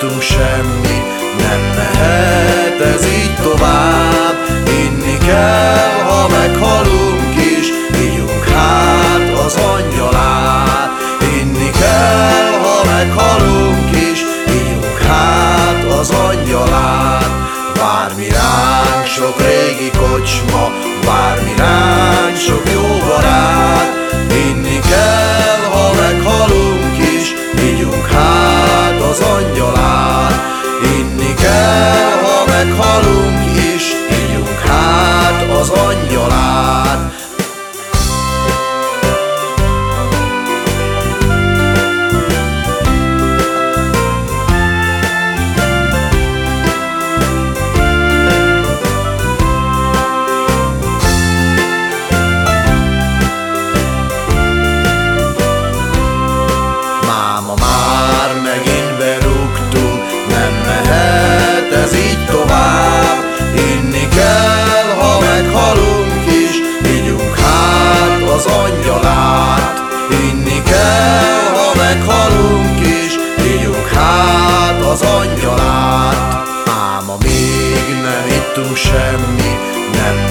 láttunk semmi, nem mehet ez így tovább. Inni kell, ha meghalunk is, ígyunk hát az angyalát. Inni kell, ha meghalunk is, ígyunk hát az angyalát. Bármi ránk sok régi kocsma, bármi ránk sok jó kell, ha angyalát. Hinni kell, ha meghalunk is Ígyunk hát az angyalát. Ám a még nem ittunk semmi, nem